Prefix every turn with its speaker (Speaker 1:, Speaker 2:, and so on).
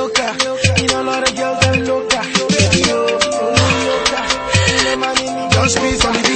Speaker 1: loca. You know, a lot of girls are loca. Loca. Just me,